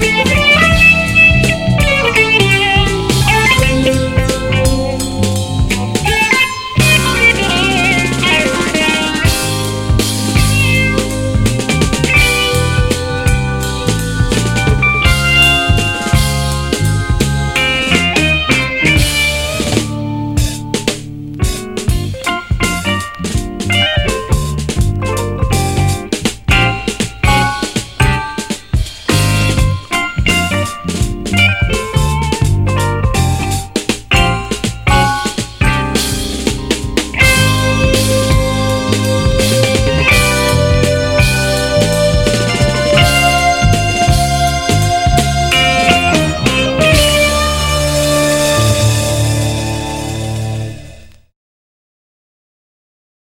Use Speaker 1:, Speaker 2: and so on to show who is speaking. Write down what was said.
Speaker 1: Give